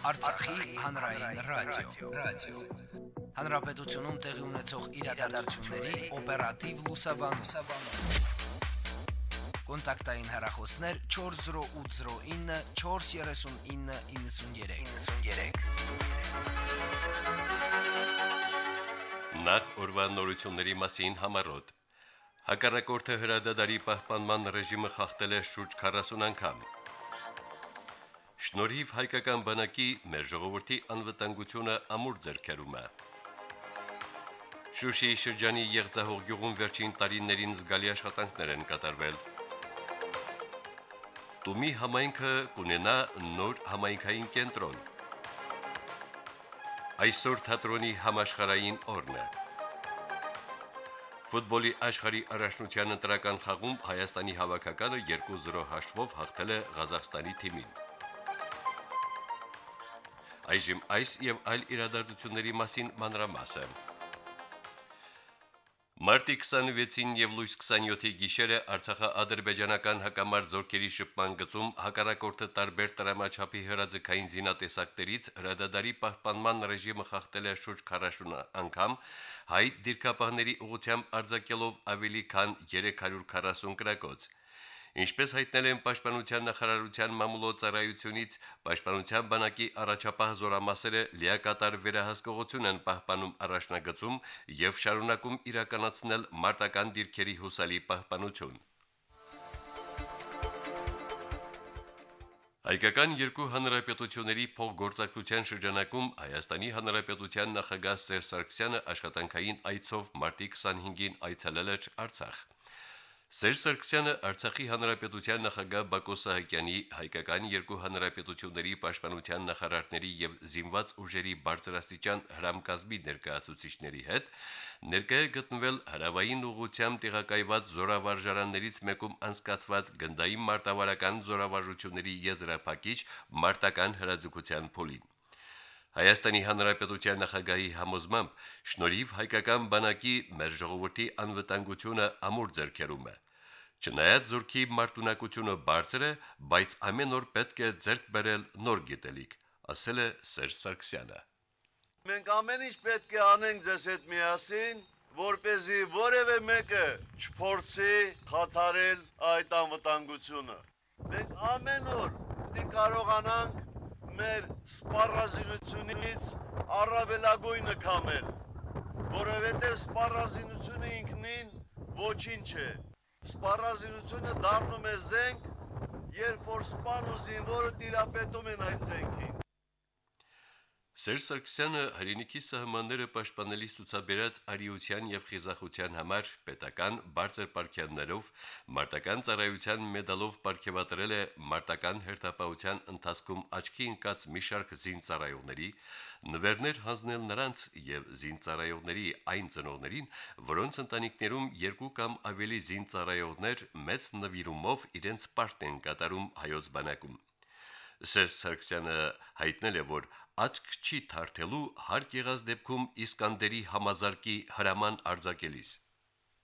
Արցախի հանրային ռադիո, ռադիո։ Հանրապետությունում տեղի ունեցող իրադարձությունների օպերատիվ լուսաբանում։ Կոնտակտային հեռախոսներ 40809 43993։ 93 Նախ օրվա նորությունների մասին համարոտ։ Հակառակորդը հրադադարի պահպանման ռեժիմը խախտել է շուրջ 40 անգամ։ Շնորհիվ հայկական բանակի մեր ժողովրդի անվտանգությունը ամուր ձեռքերում է։ Շուշիի շրջանի Եղձահող գյուղում վերջին տարիներին զգալի աշխատանքներ են կատարվել։ Տումի համայնքը կունենա նոր համայնքային կենտրոն։ Այսօր թատրոնի համաշխարային օրն է։ Ֆուտբոլի աշխարհի առաջնության ընտրական խաղում Հայաստանի հավաքականը 2-0 հաշվով հաղթել է Ղազախստանի թիմին։ Այժմ այս եւ այլ իրադարձությունների մասին մանրամասը։ Մարտի 26-ին եւ լույս 27-ի գիշերը Արցախա-ադրբեջանական հակամարտ զորքերի շփման գծում հակառակորդը տարբեր տրամաչափի հրաձգային զինատեսակներից հրադադարի պահպանման ռեժիմը խախտել է շուրջ 40 անգամ, հայ դիրքապահների ուղությամբ արձակելով ավելի քան 340 գրակոց։ Ինչպես հայտնել են Պաշտպանության նախարարության մամուլոցարայությունից, Պաշտպանության բանակի առաջապահ զորամասերը լիակատար վերահսկողություն են պահպանում առաջնագծում եւ շարունակում իրականացնել մարտական դիրքերի հուսալի պահպանություն։ Հայկական երկու հանրապետությունների փոխգործակցության շրջանակում Հայաստանի հանրապետության նախագահ Սերժ Սարգսյանը աշխատանքային այցով մարտի 25-ին այցելել էր Արցախ։ Սերժ Սարգսյանը Արցախի հանրապետության նախագահ Բակո Սահակյանի հայկական երկու հանրապետությունների պաշտպանության նախարարների եւ զինված ուժերի բարձրաստիճան հրամկազմի ներկայացուցիչների հետ ներկայ է գտնվել հրավային ուղությամբ տեղակայված զորավարժարաններից մեկում անցկացված գնդային մարտավարական զորավարժությունների եզրափակիչ մարտական հրաձգության փոլին։ Հայաստանի Հանրապետության նախագահի համոզմամբ շնորհիվ հայկական բանակի մեր ժողովրդի անվտանգությունը ամուր ձեռքերում է։ Չնայած զորքի մարտունակությունը բարձր է, բայց ամեն օր պետք է ձեռք բերել նոր գիտելիք, ասել է Սերժ Սարգսյանը։ Մենք ամեն ինչ պետք է անենք ձեզ հետ միասին, որ เป զի որևէ մեկը չփորձի խաթարել այդ անվտանգությունը։ Մենք ամեն օր պետք կարողանանք մեր սպառազինությունից առավելագույնը կամել, որովհետև սպառազինությունը ինքնին ոչինչ է։ Սպառազինությունը դառնում է զենք, երբ որ սպան ու զինվորը տիրապետում են այդ զենքին։ Սերժ Սարգսյանը հայրենիքի սահմանները պաշտպանելիս ցուցաբերած արիության եւ խիզախության համար պետական բարձր պարգևներով մարտական ծառայության մեդալով պարգևատրել է մարտական հերթապահության ընթացքում աչքի ընկած մի շարք զինծառայողների, նվերներ հանձնել նրանց եւ զինծառայողների այն ծնողներին, որոնց ընտանիքներում երկու կամ ավելի զինծառայողներ մեծ նվիրումով իրենց պարտն են կատարում հայոց բանակում։ Սերժ Սարգսյանը հայտնել է, որ աչք չի թարթելու հարկ եղած դեպքում Իսկանդերի համազարկի հրաման արձակելիս։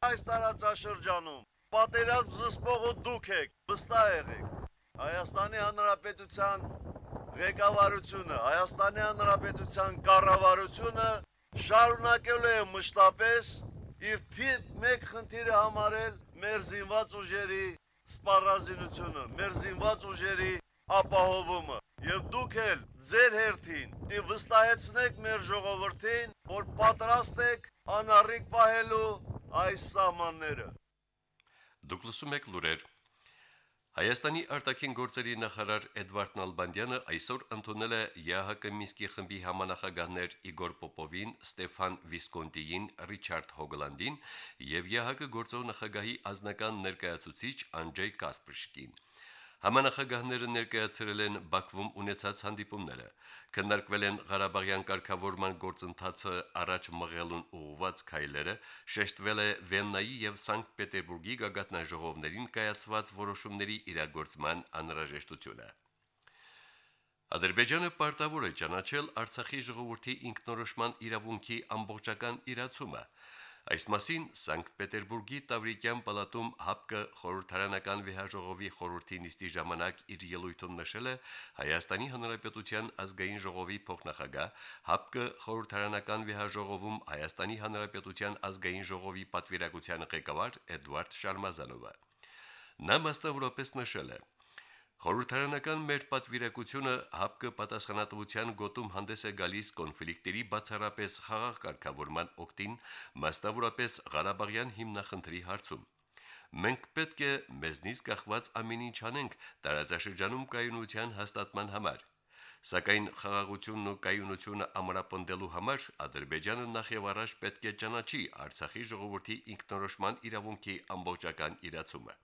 Այս տարածաշրջանում պատերազմ զսպողը դուք եք, վստահ եղեք։ Հայաստանի Հանրապետության ղեկավարությունը, Հայաստանի Հանրապետության կառավարությունը շարունակել է մշտապես իր թիվ մեկ խնդիրը համարել մեր զինված ուժերի սպառազինությունը, մեր զինված ուժերի ապահովումը եւ դուք էլ ձեր հերթին դի վստահեցնեք մեր ժողովրդին, որ պատրաստ եք անառիկ պահելու այս սահմանները։ Դուք լսում եք լուրեր։ Հայաստանի արտաքին գործերի նախարար Էդվարդ Նալբանդյանը այսօր ընդունել է ԵԱՀԿ Մինսկի խմբի համանախագահներ Իգոր Պոպովին, Ստեփան Վիսկոնտիին, Ռիչարդ Հոգլանդին եւ ԵԱՀԿ գործող նախագահի ազնական ներկայացուցիչ Անջեյ Կասպրշկին։ Համանախագահները ներկայացրել են Բաքվում ունեցած հանդիպումները, քննարկվել են Ղարաբաղյան կարգավորման գործընթացը առաջ մղելուն ուղղված քայլերը, շեշտվել է Վեննայի եւ Սանկտ Պետերբուրգի գագաթնաժողովներին կայացված որոշումների իրագործման անհրաժեշտությունը։ Ադրբեջանը պարտավոր է ճանաչել Արցախի ժողովրդի ինքնորոշման իրավունքի ամբողջական իրացումը, Այս մասին Սանկտ Պետերբուրգի Տավրիկյան պալատում ՀԱՊԿ խորհրդարանական վեհաժողովի խորհրդի նիստի ժամանակ իր ելույթում նշել է Հայաստանի Հանրապետության ազգային ժողովի փոխնախագահ ՀԱՊԿ խորհրդարանական վեհաժողովում Հայաստանի Հանրապետության ազգային ժողովի պատվիրակության ղեկավար Էդվարդ Շարմազանովը։ Նա մասնավորապես նշել է. Խորհրդարանական մեր պատվիրակությունը ՀԱՊԿ պատասխանատվության գոտում հանդես է գալիս կոնֆլիկտերի բացառապես խաղաղ կարգավորման օկտին, մասնավորապես Ղարաբաղյան հիմնախնդրի հարցում։ Մենք պետք է մեզնից կախված ամեն ինչ անենք տարածաշրջանում կայունության հաստատման համար։ Սակայն խաղաղությունն ու կայունությունը ամրապնդելու համար Ադրբեջանը նախ եւ առաջ պետք է ճանաչի Արցախի ժողովրդի ինքնորոշման իրավունքի ամբողջական իրացումը։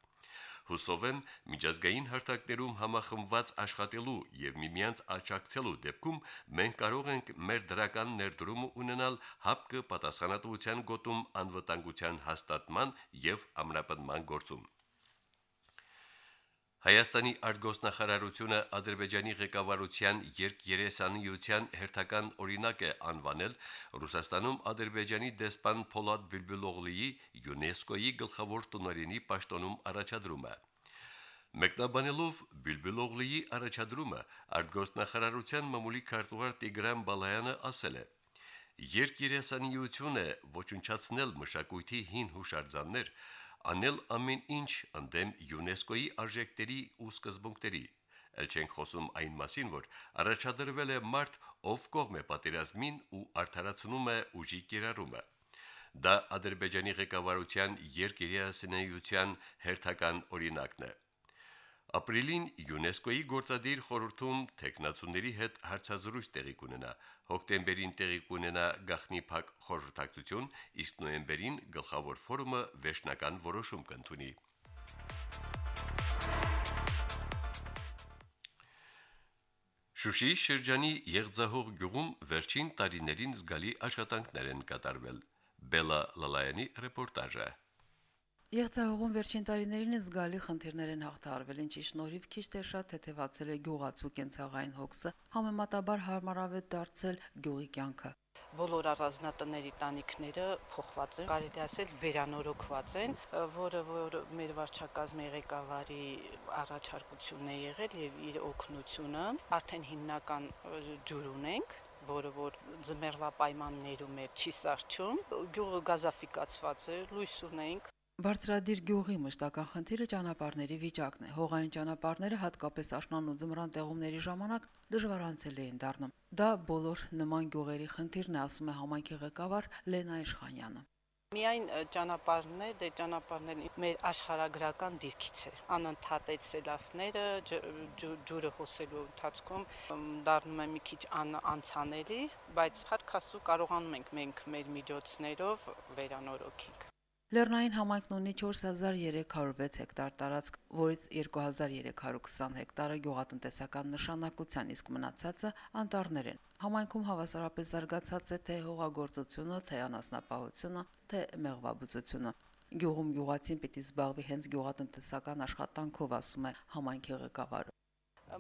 Հուսով եմ, միջազգային հարթակներում համախմբված աշխատելու եւ միմյանց աջակցելու դեպքում մենք կարող ենք մեր դրական ներդրումը ունենալ ՀԱՊԿ պատասխանատվության գոտում անվտանգության հաստատման եւ ամրապնդման գործում։ Հայաստանի արտգոսնախարարությունը Ադրբեջանի ղեկավարության երկերեսանիության հերթական օրինակ է անվանել Ռուսաստանում Ադրբեջանի դեսպան Փոլադ Բիլբիլօղլիի ՅՈՒՆԵՍԿՕ-ի գլխավոր տնօրինի պաշտոնում առաջադրումը։ Մեկնաբանելով Բիլբիլօղլիի առաջադրումը արտգոսնախարարության մամուլի քարտուղար Տիգրան Բալայանը ասել է. Երկերեսանիությունը ոչնչացնել մշակույթի հին հուշարձաններ անել ամեն ինչ ընդդեմ ՅՈՒՆԵՍԿՕ-ի արժեքների ու սկզբունքների։ Էլ չենք խոսում այն մասին, որ առաջադրվել է մարդ, ով կողմ է պատերազմին ու արդարացնում է ուժի կիրառումը։ Դա Ադրբեջանի ղեկավարության երկերիասնեյության հերթական օրինակն է։ Ապրիլին ՅՈՒՆԵՍԿՕ-ի գործադիր խորհրդում տեխնացուների հետ հարցազրույց տեղի կունենա։ Հոկտեմբերին տեղի կունենա գախնի փակ խորհրդակցություն, իսկ նոյեմբերին գլխավոր ֆորումը վերջնական որոշում կընդունի։ Շուշիի շրջանի Եղձահող գյուղում վերջին տարիներին զգալի աշխատանքներ են կատարվել։ Բելա Լալայանի ռեպորտաժը։ Եղձահողում վերջին տարիներին զգալի խնդիրներ են հաղթահարվել, ինչի շնորհիվ քիչ թե շատ թեթևացել է գյուղացու կենցաղային հոգսը, համեմատաբար հարմարավետ դարձել գյուղի կյանքը բոլոր առանձնատների տանիքները փոխված են, կարելի ասել վերանորոգված են, որը որ մեր վարչակազմի ղեկավարի առաջարկությունն է եղել եւ իր օգնությունը արդեն հիմնական ջուր ունենք որը որ ձմեռվա պայմաններում է չի սարճում գյուղը գազաֆիկացված է լույս ունենք Բարձրադիր գյուղի մշտական խնդիրը ճանապարհների վիճակն է։ Հողային ճանապարհները հատկապես աշնան ու ձմռան տեղումների ժամանակ դժվարանցելի են դառնում։ Դա բոլոր նման գյուղերի խնդիրն է, ասում է համայնքի ղեկավար Լենա Իշխանյանը։ Միայն ճանապարհն է, դե ճանապարհն մեր աշխարհագրական դիրքից է։ Անընդհատ այդ սելավները ջուրը հոսելու ընթացքում դառնում է մի քիչ անցանելի, բայց հարկասու կարողանում ենք մենք մեր միջոցներով վերանորոգենք։ Լեռնային համայնքն ունի 4306 հեկտար տարածք, որից 2320 հեկտարը գյուղատնտեսական նշանակության, իսկ մնացածը անտառներ են։ Համայնքում հավասարապես զարգացած է թե հողագործությունը, թե անասնապահությունը, թե մեղվաբուծությունը։ Գյուղում գյուղացին պիտի զբաղվի հենց գյուղատնտեսական աշխատանքով, ասում է համայնքի ղեկավարը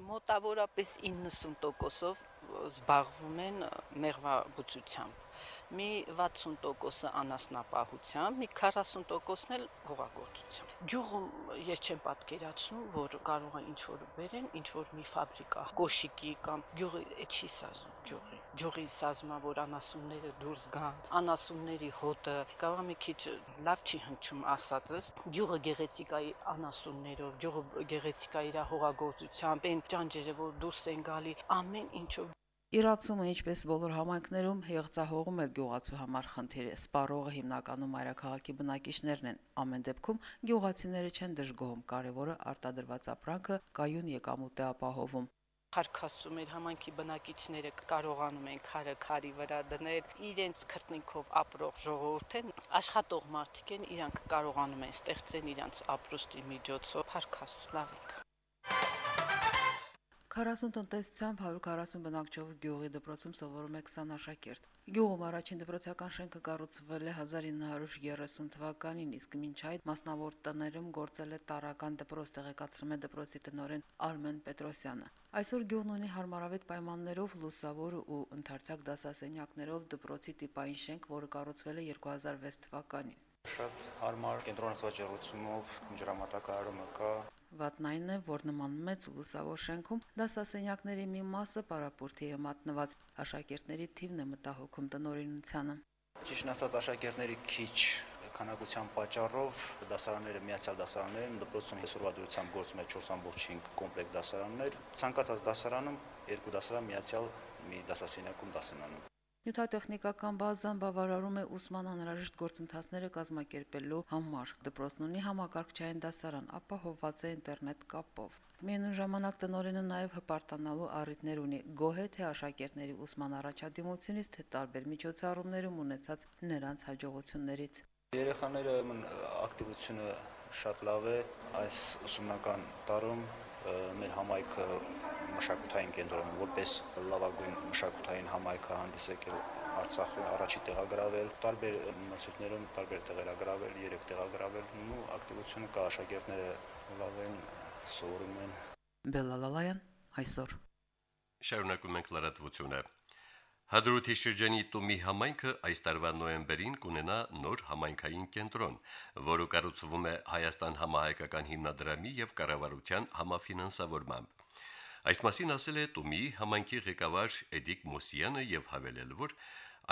մոտավորապես 90%-ով զբաղվում են մեղվաբուծությամբ մի 60%-ը անասնապահությամբ, մի 40%-ն էլ հողագործությամբ։ Գյուղում ես չեմ պատկերացնում, որ կարող է ինչ որ բերեն, ինչ որ մի ֆաբրիկա, կոշիկի կամ գյուղի չի սազում գյուղի։ Գյուղի սազմա, որ անասունները դուրս գան, անասունների հոտը, կարող մի քիչ լավ չի հնչում ասածս։ Գյուղը գեղեցիկայի անասուններով, գյուղը գեղեցիկայի իր հողագործությամբ, այն ճանճերը, որ դուրս են գալի, ամեն ինչով Իրացումը ինչպես բոլոր համայնքներում եղծահողում էր գյուղացու համար խնդիր է։ Սպառողը հիմնականում մայրաքաղաքի բնակիչներն են։ Ամեն դեպքում գյուղացիները չեն դժգոհում, կարևորը արտադրված ապրանքը կայուն եկամուտ է ապահովում Խարքասում մեր համայնքի բնակիչները կարողանում են քարը քարի վրա դնել իրենց քրտնինքով ապրող ժողովուրդ են աշխատող մարդիկ են իրանք կարողանում են ստեղծեն իրանց ապրուստի միջոցով Խարքասու լավ ենք 40 տնտեսությամբ 140 բնակչով գյուղի դպրոցում սովորում է 20 աշակերտ։ Գյուղում առաջին դպրոցական շենքը կառուցվել է 1930 թվականին, իսկ մինչ այդ մասնավոր տներում գործել է տարական դպրոց, տեղեկացրում է դպրոցի տնօրեն Արմեն Պետրոսյանը։ Այսօր գյուղն ունի հարմարավետ պայմաններով լուսավոր ու ընդարձակ դասասենյակներով դպրոցի տիպային շենք, որը կառուցվել է 2006 թվականին։ Շատ հարմար կենտրոնացված ջերուցումով ջրամատակարարումը կա, Վատն այն է, որ նման մեծ ու լուսավոր շենքում դասասենյակների մի մասը պարապորտի է մատնված։ Աշակերտների թիվն է մտահոգում տնօրինությանը։ Ճիշտ ասած աշակերտների քիչ քանակության պատճառով դասարանները միացյալ դասարաններ են դպրոցում այսօրվա դրությամբ գործում է 4.5 կոմպլեկտ դասարաններ ցանկացած դասարանում երկու դասարան միացյալ մի դասասենյակում դասենանում Նյութատեխնիկական բազան բավարարում է ուսման անհրաժեշտ գործընթացները կազմակերպելու համար։ Դպրոցն ունի համակարգչային դասարան, ապահովված է ինտերնետ կապով։ Միևնույն ժամանակ տնօրենը նաև հպարտանալու առիթներ ունի գոհե թե աշակերտների ուսման առաջադիմությունից, թե տարբեր միջոցառումներում ունեցած նրանց հաջողություններից։ Երեխաները ակտիվությունը շատ լավ է այս ուսումնական տարում մեր համայնքը մշակութային կենտրոնում որպես լավագույն մշակութային համայնք հանդես եկել Արցախի առաջի տեղագրավել, տարբեր մրցույթներում տարբեր տեղերագրավել, երեք տեղագրավել ու ակտիվությունը կա աշակերտները լավ են, սովորում են։ Բելալալայան այսօր Շարունակում ենք լրատվությունը։ Հադրութի շրջանի Տումի համայնքը այս տարվա նոեմբերին կունենա նոր համայնքային կենտրոն, որը կառուցվում է Հայաստան համահայկական հիմնադրամի եւ կառավարության համաֆինանսավորմամբ։ Այս մասին ասել է Տումի համայնքի ղեկավար Էդիկ Մոսյանը եւ հավելել, որ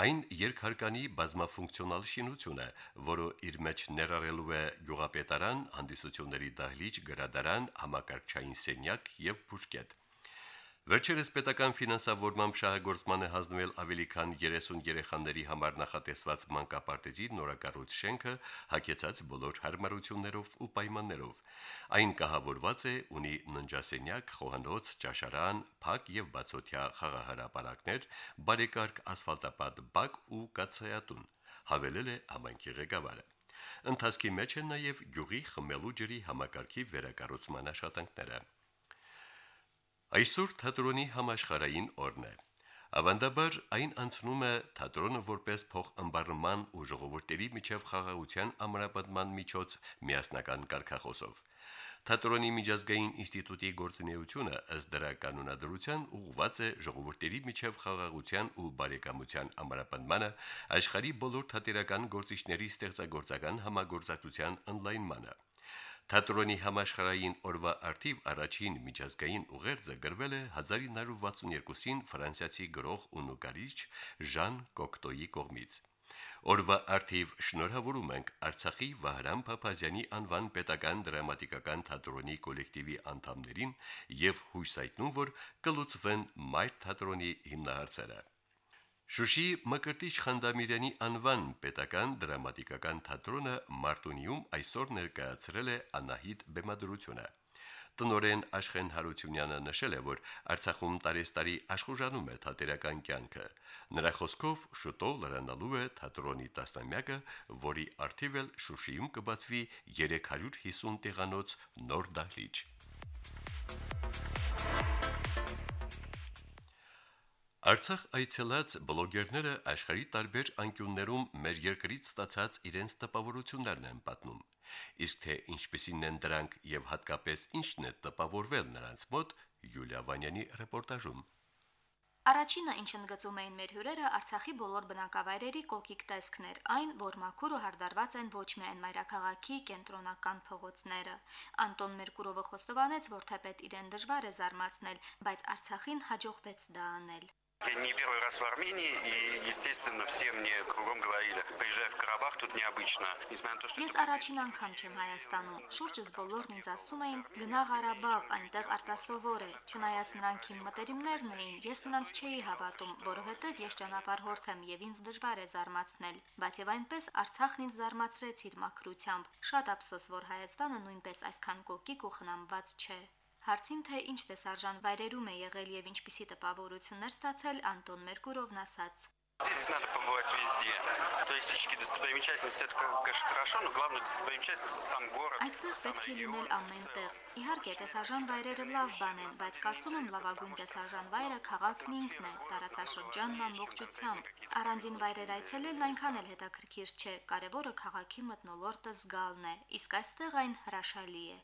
այն երկհարկանի բազմաֆունկցիոնալ շինություն է, որը իր մեջ ներառելու է գյուղապետարան, հանդիսությունների դահլիճ, գրադարան, համակարգչային սենյակ եւ բուժկետ։ Վերջերս պետական ֆինանսավորմամբ շահագործման է հանձնվել ավելի քան 30 երեխաների համար նախատեսված մանկապարտեզի նորակառույց շենքը, հագեցած բոլոր հարմարություններով ու պայմաններով։ Այն կահավորված է ունի ննջասենյակ, խոհանոց, ճաշարան, փակ եւ բացօթյա խաղահարապարակներ, բարեկարգ ասֆալտապատ բակ ու կացայատուն, հավելել է համայնքի ղեկավարը։ Ընթացքի մեջ են նաև գյուղի խմելու ջրի համակարգի վերակառուցման աշխատանքները։ Այսօր թատրոնի համաշխարային օրն է։ Ավանդաբար այն անցնում է թատրոնը որպես փոխըմբառնման ու ժողովուրդների միջև խաղաղության ամրապնդման միջոց միասնական կարգախոսով։ Թատրոնի միջազգային ինստիտուտի գործունեությունը ըստ դրա կանոնադրության ուղղված է ժողովուրդների միջև խաղաղության ու բարեկամության ամրապնդմանը, աշխարհի բոլոր թատերական գործիչների ստեղծագործական համագործակցության ընդլայնմանը։ Թատրոնի համաշխարհային օրվա արդիվ առաջին միջազգային ուղերձը գրվել է 1962-ին ֆրանսիացի գրող ու նկարիչ Ժան Կոկտոյի կողմից։ Օրվա արդիվ շնորհավորում ենք Արցախի Վահրամ Փափազյանի անվան պետական դրամատիկական թատրոնի կոլեկտիվի անդամներին եւ հույսայտնում, որ կլուծվեն մայր թատրոնի հիմնահարցերը։ Շուշի Մկրտիչ Խանդամիրյանի անվան պետական դրամատիկական թատրոնը Մարտունիում այսօր ներկայացրել է Անահիտ բեմադրությունը։ Տնորեն Աշխեն Հարությունյանը նշել է, որ Արցախում տարեստարի աշխուժանում է թատերական կյանքը։ Նրա խոսքով շուտով լրանալու է թատրոնի տասնամյակը, որի արդիվ էլ Շուշիում կբացվի 350 տեղանոց նոր դահլիճ։ Արցախ այցելած բլոգերները աշխարհի տարբեր անկյուններում մեր երկրից ստացած իրենց տպավորություններն են պատմում։ Իսկ թե ինչպեսին են դրանք եւ հատկապես ինչն է տպավորվել նրանց մոտ Յուլիա Վանյանի ռեպորտաժում։ Առաջինը, ինչ ընդգծում էին մեր հյուրերը, Արցախի բոլոր բնակավայրերի կոկիկ տեսքներ, այն, որ մաքուր ու հարդարված են ոչ միայն մայրաքաղաքի կենտրոնական փողոցները։ Անտոն Մերկուրովը խոստովանեց, որ թեպետ իրեն դժվար է զարմացնել, բայց Արցախին հաջողվեց դա անել։ Я не первый раз в Армении, и, естественно, все мне кругом говорили, приезжай в Карабах, тут необычно. Несмотря на то, что... Ես առաջին անգամ չեմ Հայաստանում։ Շուրջս բոլորն ինձ ասում էին՝ գնա Ղարաբաղ, այնտեղ արտասովոր է։ Չնայած նրանք իմ մտերիմներն էին, ես նրանց չէի հավատում, որովհետև ես ճանապարհորդ եմ եւ ինձ դժվար է զարմացնել։ Բայց եւ այնպես Արցախն ինձ զարմացրեց իր մաքրությամբ։ Շատ ափսոս, որ Հայաստանը նույնպես այսքան կոկիկ ու խնամված չէ։ Հարցին թե ինչ տեսարժան վայրերում է եղել եւ ինչպիսի տպավորություններ ստացել, Անտոն Մերկուրովն ասաց. Здесь надо побывать везде. Туристические достопримечательности это, конечно, хорошо, но главное достопримечательность сам город. Այստեղ сам պետք է регион, լինել ամենտեղ։ Իհարկե, տեսարժան վայրերը լավ բան են, բայց կարծում եմ լավագույն տեսարժան վայրը քաղաքն ինքն է, տարածաշրջանն ամբողջությամբ։ Առանձին վայրեր այցելելն այնքան էլ հետաքրքիր չէ, կարևորը քաղաքի մթնոլորտը զգալն է, իսկ այստեղ այն հրաշալի է։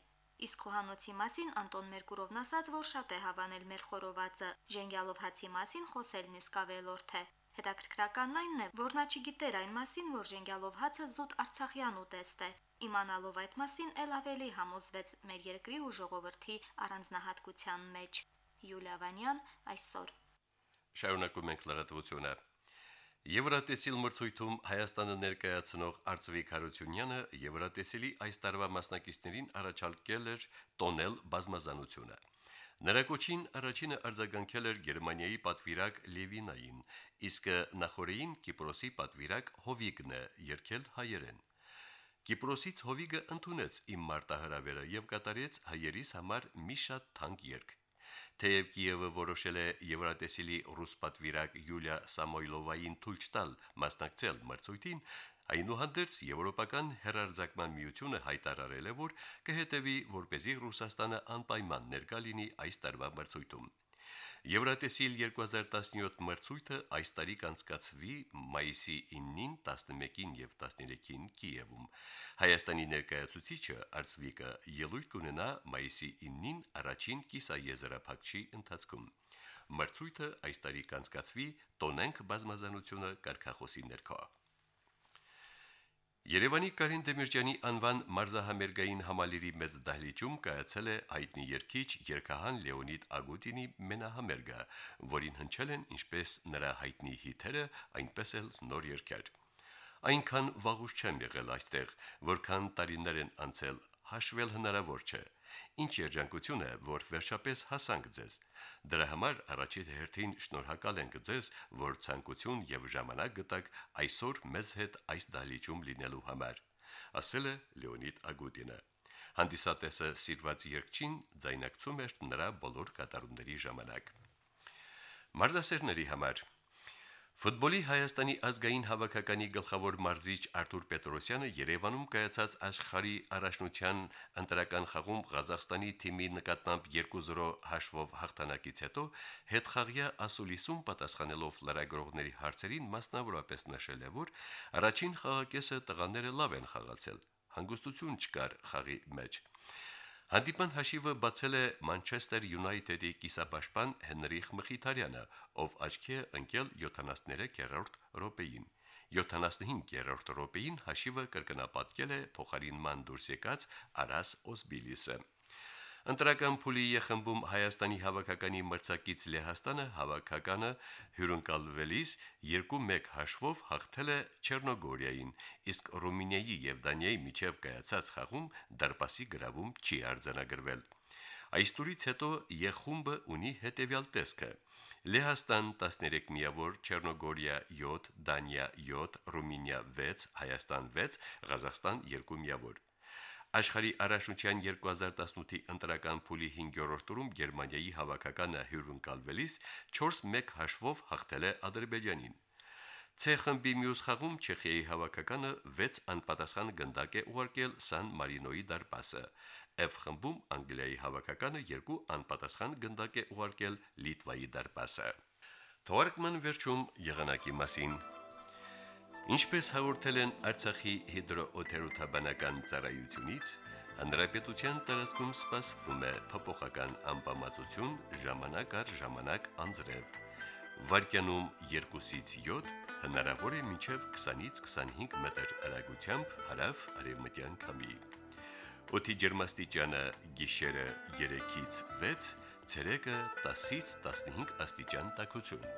Իսկ խոհանոցի մասին Անտոն Մերկուրովն ասաց, որ շատ է հավանել մեր խորովածը, ժենգյալով հացի մասին խոսելն իսկ ավելորդ է։ Հետաքրքրականն այնն է, որ նա չգիտեր այն մասին, որ ժենգյալով հացը զուտ Արցախյան ուտեստ է։ Իմանալով այդ մասին, ել ավելի համոզվեց մեր երկրի ու ժողովրդի առանձնահատկության մեջ։ Յուլիա Վանյան այսօր Շարունակում ենք լրատվությունը։ Եվրատեսիլ մրցույթում Հայաստանը ներկայացնող Արծվիկ Հարությունյանը Եվրատեսիլի այս տարվա մասնակիցներին առաջարկել էր տոնել բազմազանությունը։ Նրա կոչին առաջինը արձագանքել էր Գերմանիայի պատվիրակ Լևինային, իսկ նախորդին Կիպրոսի պատվիրակ Հովիգնը երկել հայերեն։ Կիպրոսից Հովիգը ընդունեց իմ մարտահրավերը եւ կատարեց հայերիս համար մի շատ թանկ երգ։ Թեև Կիևը որոշել է Եվրատեսիլի ռուս պատվիրակ Յուլիա Սամոյլովային թույլ չտալ մասնակցել մրցույթին, այնուհանդերձ Եվրոպական հերարձակման միությունը հայտարարել է, որ կհետևի, որպեսզի Ռուսաստանը անպայման ներկա լինի այս տարվա մրցույթում։ Եվրատեսիլ 2017 մրցույթը այս տարի կանցկացվի մայիսի 9-ին, 11-ին եւ 13-ին Կիևում։ Հայաստանի ներկայացուցիչը Արծվիկը ելույթ կունենա մայիսի 9-ին առաջին կիսաեզրափակչի ընթացքում։ Մրցույթը այս տարի կանցկացվի Տոնենք բազմազանությունը կարգախոսի ներքո։ Երևանի Կարեն Դեմիրճյանի անվան մարզահամերգային համալիրի մեծ դահլիճում կայացել է հայտնի երգիչ երգահան Լեոնիդ Ագուտինի մենահամերգը, որին հնչել են ինչպես նրա հայտնի հիթերը, այնպես էլ նոր երգեր։ Այնքան վաղուց չեմ եղել այստեղ, որքան տարիներ են անցել, հաշվել հնարավոր չէ։ Ինչ երջանկություն է, որ վերջապես հասանք ձեզ։ Դրա համար առաջի հերթին շնորհակալ ենք ձեզ, որ ցանկություն եւ ժամանակ գտակ այսօր մեզ հետ այս դալիճում լինելու համար, ասել է Լեոնիդ Ագուտինը։ Հանդիսատեսը սիրված երկչին ձայնակցում էր նրա բոլոր կատարումների ժամանակ։ Մարզասերների համար Ֆուտբոլի Հայաստանի ազգային հավաքականի գլխավոր մարզիչ Արթուր Պետրոսյանը Երևանում կայացած աշխարհի առաջնության ընտրական խաղում Ղազախստանի թիմի նկատմամբ 2-0 հաշվով հաղթանակից հետո հետխաղյա ասուլիսում պատասխանելով լրագրողների հարցերին մասնավորապես նշել է, որ առաջին խաղակեսը տղաները լավ են խաղացել, հանգստություն չկար խաղի մեջ։ Հանդիպան հաշիվը բացել է Մանչեսթեր Յունայթեդի կիսապաշտպան Հենրիխ Մխիթարյանը, ով աչքի է ընկել 73-րդ րոպեին։ 75-րդ րոպեին հաշիվը կրկնապատկել է փոխարինման դուրս եկած Արաս Օսբիլիսը։ Ընտրական փուլի ეხմբում Հայաստանի հավաքականի մրցակից Լեհաստանը հավաքականը հյուրընկալվելիս 2-1 հաշվով հաղթել է Չեռնոգորիային, իսկ Ռումինիայի եւ Դանիայի միջև կայացած խաղում դարպասի գրավում չի արձանագրվել։ Այս տուրից հետո Ե-խումբը ունի հետևյալ տեսքը. Լեհաստան 13 միավոր, Չեռնոգորիա 7, Դանիա 7, Ռումինիա 6, Հայաստան 6, Ղազախստան 2 միավոր։ Աշխարհի առաջնության 2018-ի ընտրական փուլի 5-րդ տուրում Գերմանիայի հավաքականը հյուրընկալվելիս 4-1 հաշվով հաղթել է Ադրբեջանին։ C խմբի մյուս խաղում Չեխիայի հավաքականը 6 անպատասխան գնդակ է ուղարկել Սան Մարինոյի դարպասը։ F խմբում Անգլիայի հավաքականը 2 անպատասխան գնդակ է ուղարկել Լիտվայի դարպասը։ Թորկման վերջում եղանակի մասին Ինչպես հաղորդել են Արցախի հիդրոօթերոթաբանական ծառայությունից, հանրապետության տարածքում սպասվում է փոփոխական անբավարարություն ժամանակ առ ժամանակ անձրև։ Վարկյանում 2-ից 7 հնարավոր է մինչև 20-ից 25 մետր հեռագությամբ հարավ արևմտյան քամի։ Օդի ջերմաստիճանը գիշերը 3-ից 6, ցերեկը 10-ից 15 աստիճան տաքություն։